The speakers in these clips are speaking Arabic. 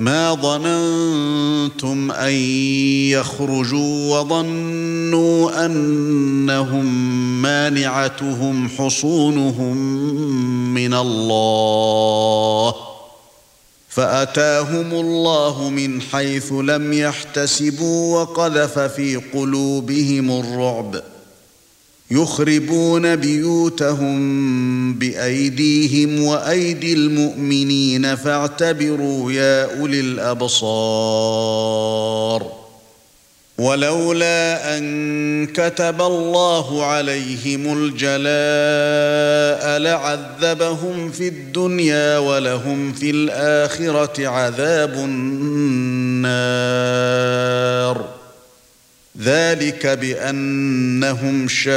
ما ظننتم أن يخرجوا وظنوا أنهم مانعتهم حصونهم من الله فأتاهم الله من حيث لم يحتسبوا وقذف في قلوبهم الرعب يخربون بيوتهم بأيديهم وأيدي المؤمنين فاعتبروا يا أولي الأبصار. ولولا أن كتب الله عليهم الجلاء لعذبهم في الدنيا ولهم في الآخرة عذاب النار. ذلك بأنهم شاقوا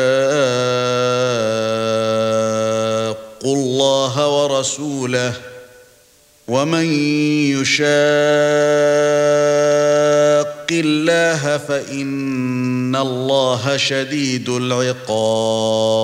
الله ورسوله ومن يشاق الله فإن الله شديد العقاب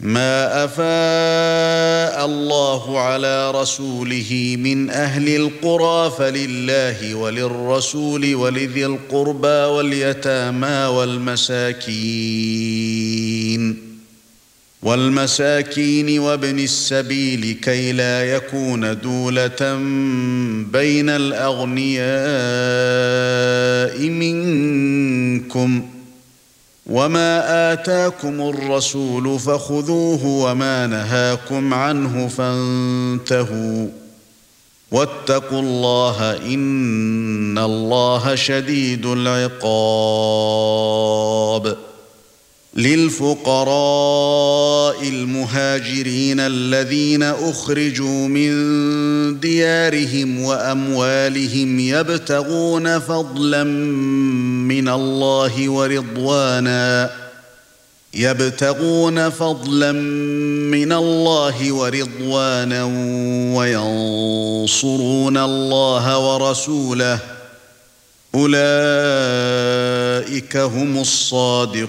ما أفاء الله على رسوله من أهل القرى فلله وللرسول ولذي القربى واليتامى والمساكين والمساكين وابن السبيل كي لا يكون دولة بين الأغنياء منكم وما اتاكم الرسول فخذوه وما نهاكم عنه فانتهوا واتقوا الله ان الله شديد العقاب للفقراء المهاجرين الذين اخرجوا من ديارهم واموالهم يبتغون فضلا من الله ورضوانا يبتغون فضلا من الله ورضوانا وينصرون الله ورسوله. أولئك هم الصادقون.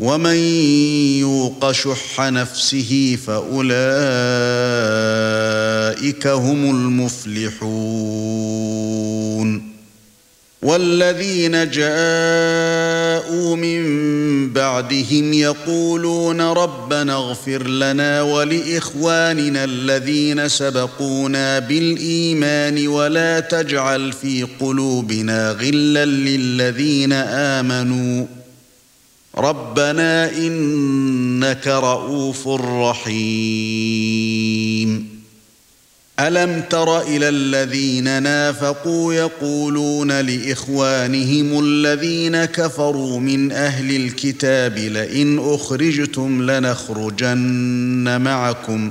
ومن يوق شح نفسه فأولئك هم المفلحون. والذين جاءوا من بعدهم يقولون ربنا اغفر لنا ولإخواننا الذين سبقونا بالإيمان ولا تجعل في قلوبنا غلا للذين آمنوا. ربنا إنك رؤوف رحيم. ألم تر إلى الذين نافقوا يقولون لإخوانهم الذين كفروا من أهل الكتاب لئن أخرجتم لنخرجن معكم.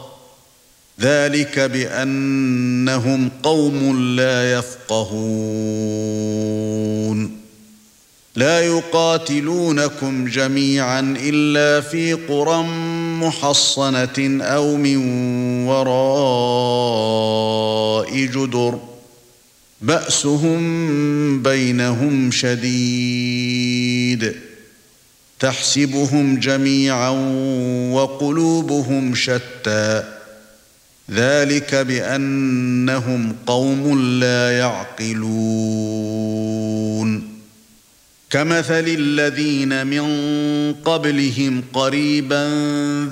ذلك بأنهم قوم لا يفقهون. لا يقاتلونكم جميعا إلا في قرى محصنة أو من وراء جدر. بأسهم بينهم شديد. تحسبهم جميعا وقلوبهم شتى. ذلك بأنهم قوم لا يعقلون. كمثل الذين من قبلهم قريبا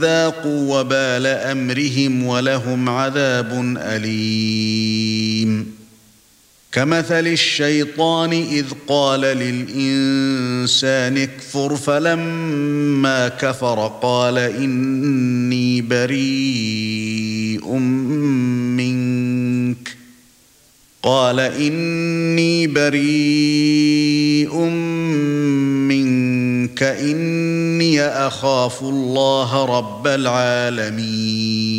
ذاقوا وبال أمرهم ولهم عذاب أليم. كمثل الشيطان إذ قال للإنسان اكفر فلما كفر قال إني بريء منك. قال إني بريء منك. إني أخاف الله رب العالمين.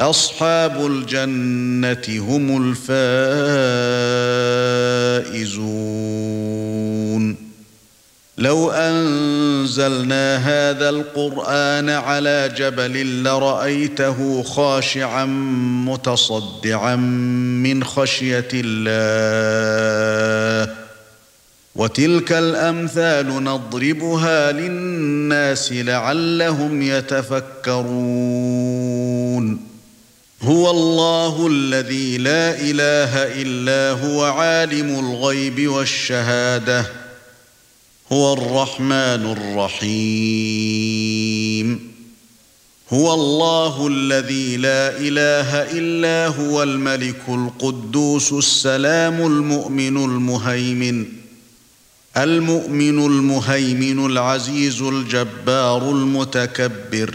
أصحاب الجنة هم الفائزون. لو أنزلنا هذا القرآن على جبل لرأيته خاشعا متصدعا من خشية الله. وتلك الأمثال نضربها للناس لعلهم يتفكرون. هو الله الذي لا إله إلا هو عالم الغيب والشهادة. هو الرحمن الرحيم. هو الله الذي لا إله إلا هو الملك القدوس السلام المؤمن المهيمن. المؤمن المهيمن العزيز الجبار المتكبر.